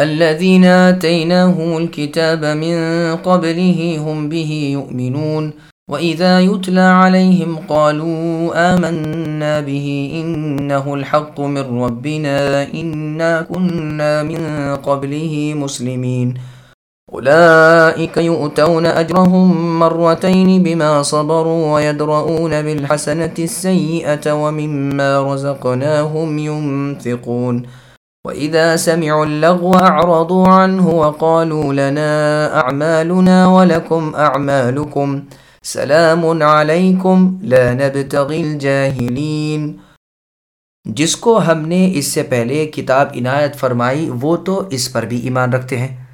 الذين آتيناهم الكتاب من قبله هم به يؤمنون وإذا يتلى عليهم قالوا آمنا به إنه الحق من ربنا إنا كنا من قبله مسلمين أولئك يؤتون أجرهم مرتين بما صبروا ويدرؤون بالحسنة السيئة ومما رزقناهم ينفقون وَإِذَا سَمِعُوا اللَّغْوَ أَعْرَضُوا عَنْهُ وَقَالُوا لَنَا أَعْمَالُنَا وَلَكُمْ أَعْمَالُكُمْ سَلَامٌ عَلَيْكُمْ لَا نَبْتَغِي الْجَاهِلِينَ۔ جس کو ہم نے اس سے پہلے کتاب عنایت فرمائی، وہ تو اس پر بھی ایمان رکھتے ہیں۔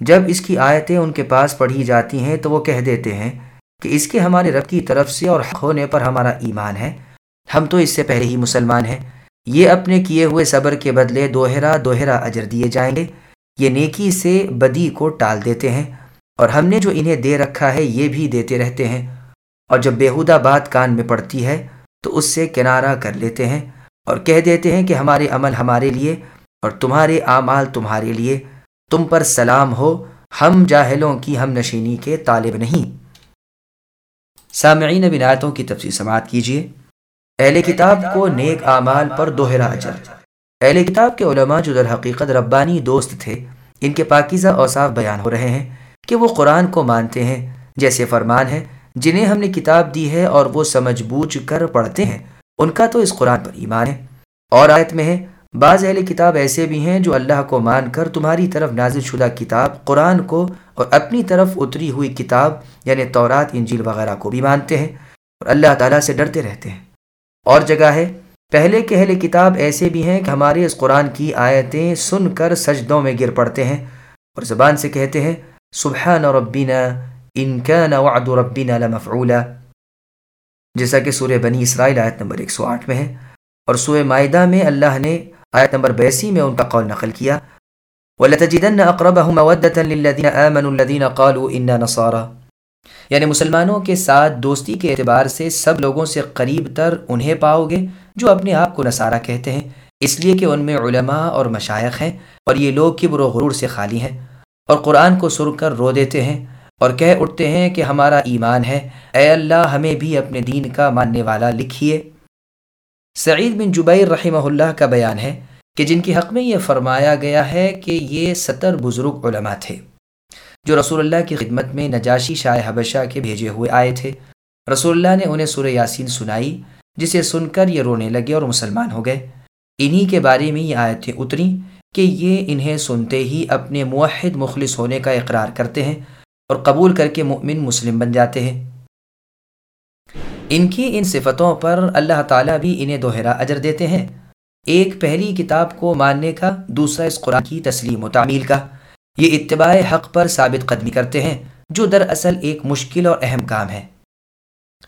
جب اس کی آیتیں ان کے پاس پڑھی جاتی ہیں، تو وہ کہہ دیتے ہیں کہ اس کے ہمارے رب کی طرف سے اور حق ہونے پر ہمارا ایمان ہے۔ ہم تو اس سے پہلے ہی مسلمان ہیں۔ یہ اپنے کیے ہوئے صبر کے بدلے دوہرا دوہرا اجر دیے جائیں گے۔ یہ نیکی سے بدی کو ٹال دیتے ہیں اور ہم نے جو انہیں دے رکھا ہے یہ بھی دیتے رہتے ہیں۔ اور جب بیہودہ بات کان میں پڑتی ہے تو اس سے کنارہ کر لیتے ہیں اور کہہ دیتے ہیں کہ ہمارے عمل ہمارے لیے اور تمہارے اعمال تمہارے لیے۔ تم پر سلام ہو، ہم جاہلوں کی ہم نشینی کے طالب نہیں۔ سامعین بنایتوں کی تفصیل سماعت کیجیے۔ اہل کتاب کو نیک اعمال پر دوہرا اجر۔ اہل کتاب کے علماء جو در حقیقت ربانی دوست تھے، ان کے پاکیزہ اوصاف بیان ہو رہے ہیں کہ وہ قرآن کو مانتے ہیں، جیسے فرمان ہے، جنہیں ہم نے کتاب دی ہے اور وہ سمجھ بوجھ کر پڑھتے ہیں۔ ان کا تو اس قرآن پر ایمان ہے۔ اور آیت میں ہے، بعض اہل کتاب ایسے بھی ہیں جو اللہ کو مان کر تمہاری طرف نازل شدہ کتاب قرآن کو اور اپنی طرف اتری ہوئی کتاب یعنی تورات، انجیل وغیرہ کو بھی مانتے ہیں اور اللہ تعالیٰ سے ڈرتے رہتے ہیں۔ اور جگہ ہے۔ پہلے کے اہل کتاب ایسے بھی ہیں کہ ہمارے اس قرآن کی آیتیں سن کر سجدوں میں گر پڑتے ہیں اور زبان سے کہتے ہیں، سبحان ربنا ان كان وعد ربنا لمفعولا۔ جیسا کہ سورہ بنی اسرائیل آیت نمبر 108 میں ہے۔ اور سورہ معدہ میں اللہ نے آیت نمبر بیسی میں ان کا قول نقل کیا۔ وَلَتَجِدَنَّ أَقْرَبَهُمْ مَوَدَّةً لِلَّذِينَ آمَنُوا الَّذِينَ قَالُوا إِنَّا نَصَارَى۔ یعنی مسلمانوں کے ساتھ دوستی کے اعتبار سے سب لوگوں سے قریب تر انہیں پاؤ گے جو اپنے آپ کو نصارہ کہتے ہیں۔ اس لیے کہ ان میں علماء اور مشائق ہیں اور یہ لوگ کبر و غرور سے خالی ہیں اور قرآن کو سر کر رو دیتے ہیں اور کہہ اٹھتے ہیں کہ ہمارا ایمان ہے۔ اے اللہ، ہمیں بھی اپنے دین کا ماننے والا لکھیے۔ سعید بن جبیر رحمہ اللہ کا بیان ہے کہ جن کے حق میں یہ فرمایا گیا ہے کہ یہ ستر بزرگ علماء تھے۔ جو رسول اللہ کی خدمت میں نجاشی شاہ حبشہ کے بھیجے ہوئے آئے تھے۔ رسول اللہ نے انہیں سورہ یاسین سنائی، جسے سن کر یہ رونے لگے اور مسلمان ہو گئے۔ انہی کے بارے میں یہ آیتیں اتریں کہ یہ انہیں سنتے ہی اپنے موحد مخلص ہونے کا اقرار کرتے ہیں اور قبول کر کے مؤمن مسلم بن جاتے ہیں۔ ان کی ان صفتوں پر اللہ تعالیٰ بھی انہیں دوہرا اجر دیتے ہیں۔ ایک پہلی کتاب کو ماننے کا، دوسرا اس قرآن کی تسلیم و تعمیل کا۔ یہ اتباع حق پر ثابت قدمی کرتے ہیں، جو دراصل ایک مشکل اور اہم کام ہے۔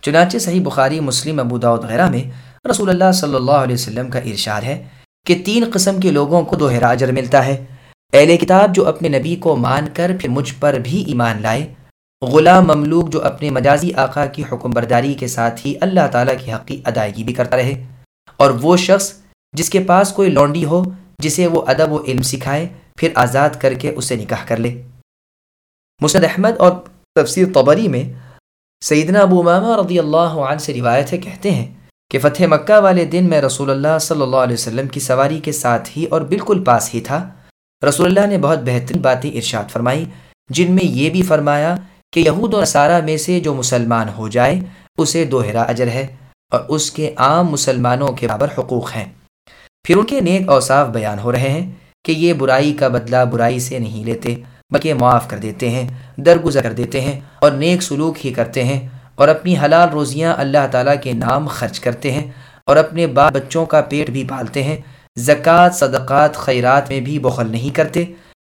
چنانچہ صحیح بخاری، مسلم، ابو داود وغیرہ میں رسول اللہ صلی اللہ علیہ وسلم کا ارشاد ہے کہ تین قسم کے لوگوں کو دو اجر ملتا ہے۔ اہل کتاب جو اپنے نبی کو مان کر پھر مجھ پر بھی ایمان لائے، غلام مملوک جو اپنے مجازی آقا کی حکم برداری کے ساتھ ہی اللہ تعالیٰ کی حقی ادائیگی بھی کرتا رہے۔ اور وہ شخص جس کے پاس کوئی لونڈی ہو، جسے وہ ادب و علم سکھائے پھر آزاد کر کے اسے نکاح کر لے۔ مسد احمد اور تفسیر طبری میں سیدنا ابو ماما رضی اللہ عنہ سے روایت ہے، کہتے ہیں کہ فتح مکہ والے دن میں رسول اللہ صلی اللہ علیہ وسلم کی سواری کے ساتھ ہی اور بالکل پاس ہی تھا۔ رسول اللہ نے بہت بہترین باتیں ارشاد فرمائی جن میں یہ بھی فرمایا کہ یہود و نصارہ میں سے جو مسلمان ہو جائے، اسے دوہرا اجر ہے اور اس کے عام مسلمانوں کے برابر حقوق ہیں۔ پھر ان کے نیک اوصاف بیان ہو رہے ہیں۔ کہ یہ برائی کا بدلہ برائی سے نہیں لیتے، بلکہ معاف کر دیتے ہیں، درگزر کر دیتے ہیں اور نیک سلوک ہی کرتے ہیں اور اپنی حلال روزیاں اللہ تعالیٰ کے نام خرچ کرتے ہیں اور اپنے بال بچوں کا پیٹ بھی پالتے ہیں۔ زکوٰۃ، صدقات، خیرات میں بھی بخل نہیں کرتے۔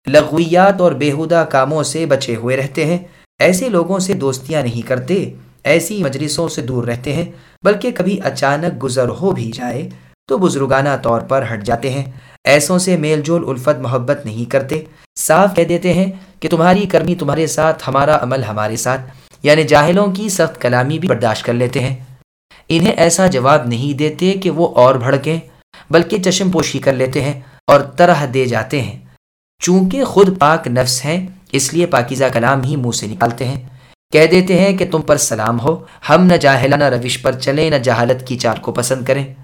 لغویات اور بیہودہ کاموں سے بچے ہوئے رہتے ہیں۔ ایسے لوگوں سے دوستیاں نہیں کرتے، ایسی مجلسوں سے دور رہتے ہیں، بلکہ کبھی اچانک گزر ہو بھی جائے۔ تو بزرگانہ طور پر ہٹ جاتے ہیں۔ ایسوں سے میل جول الفت محبت نہیں کرتے۔ صاف کہہ دیتے ہیں کہ تمہاری کرمی تمہارے ساتھ، ہمارا عمل ہمارے ساتھ۔ یعنی جاہلوں کی سخت کلامی بھی برداشت کر لیتے ہیں۔ انہیں ایسا جواب نہیں دیتے کہ وہ اور بھڑکیں، بلکہ چشم پوشی کر لیتے ہیں اور طرح دے جاتے ہیں۔ چونکہ خود پاک نفس ہیں، اس لیے پاکیزہ کلام ہی منہ سے نکالتے ہیں۔ کہہ دیتے ہیں کہ تم پر سلام ہو، ہم نہ جاہلانہ روش پر چلیں، نہ جہالت کی چال کو پسند کریں۔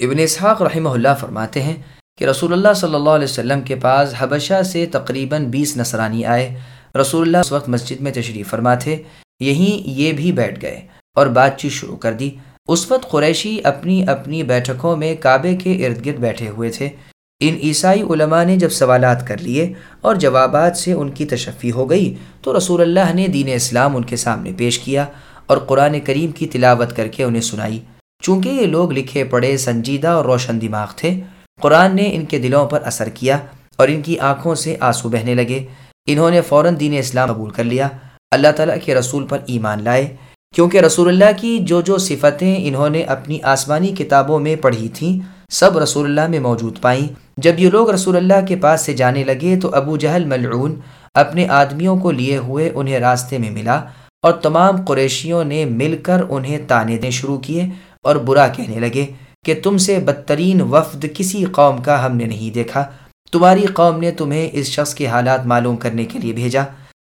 ابن اسحاق رحمہ اللہ فرماتے ہیں کہ رسول اللہ صلی اللہ علیہ وسلم کے پاس حبشہ سے تقریباً بیس نصرانی آئے۔ رسول اللہ اس وقت مسجد میں تشریف فرما تھے یہیں یہ بھی بیٹھ گئے اور بات چیت شروع کر دی۔ اس وقت قریشی اپنی اپنی بیٹھکوں میں کعبے کے ارد گرد بیٹھے ہوئے تھے۔ ان عیسائی علماء نے جب سوالات کر لیے اور جوابات سے ان کی تشفی ہو گئی، تو رسول اللہ نے دین اسلام ان کے سامنے پیش کیا اور قرآن کریم کی تلاوت کر کے انہیں سنائی۔ چونکہ یہ لوگ لکھے پڑھے سنجیدہ اور روشن دماغ تھے، قرآن نے ان کے دلوں پر اثر کیا اور ان کی آنکھوں سے آنسو بہنے لگے۔ انہوں نے فوراً دین اسلام قبول کر لیا۔ اللہ تعالیٰ کے رسول پر ایمان لائے۔ کیونکہ رسول اللہ کی جو جو صفتیں انہوں نے اپنی آسمانی کتابوں میں پڑھی تھیں، سب رسول اللہ میں موجود پائیں۔ جب یہ لوگ رسول اللہ کے پاس سے جانے لگے تو ابو جہل ملعون اپنے آدمیوں کو لیے ہوئے انہیں راستے میں ملا اور تمام قریشیوں نے مل کر انہیں تانے دیں شروع کیے۔ اور برا کہنے لگے کہ تم سے بدترین وفد کسی قوم کا ہم نے نہیں دیکھا۔ تمہاری قوم نے تمہیں اس شخص کے حالات معلوم کرنے کے لیے بھیجا۔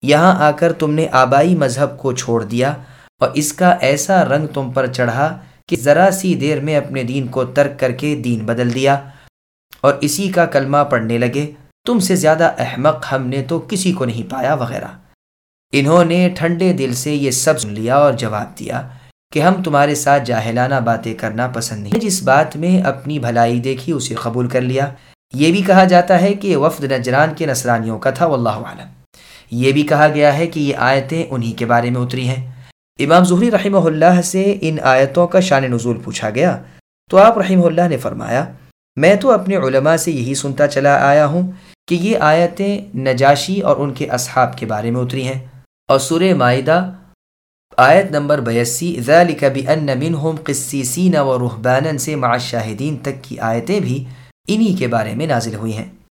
یہاں آ کر تم نے آبائی مذہب کو چھوڑ دیا اور اس کا ایسا رنگ تم پر چڑھا کہ ذرا سی دیر میں اپنے دین کو ترک کر کے دین بدل دیا اور اسی کا کلمہ پڑھنے لگے، تم سے زیادہ احمق ہم نے تو کسی کو نہیں پایا وغیرہ۔ انہوں نے ٹھنڈے دل سے یہ سب سن لیا اور جواب دیا۔ کہ ہم تمہارے ساتھ جاہلانہ باتیں کرنا پسند نہیں۔ جس بات میں اپنی بھلائی دیکھی اسے قبول کر لیا۔ یہ بھی کہا جاتا ہے کہ وفد نجران کے نصرانیوں کا تھا، واللہ عالم یہ بھی کہا گیا ہے کہ یہ آیتیں انہی کے بارے میں اتری ہیں۔ امام ظہری رحمہ اللہ سے ان آیتوں کا شان نزول پوچھا گیا۔ تو آپ رحمہ اللہ نے فرمایا، میں تو اپنے علماء سے یہی سنتا چلا آیا ہوں کہ یہ آیتیں نجاشی اور ان کے اصحاب کے بارے میں اتری ہیں۔ اور سورہ معاہدہ آیت نمبر بیسی ذالک بأن منہم قسیسین و رحبانن سے معاشاہدین تک کی آیتیں بھی انہی کے بارے میں نازل ہوئی ہیں۔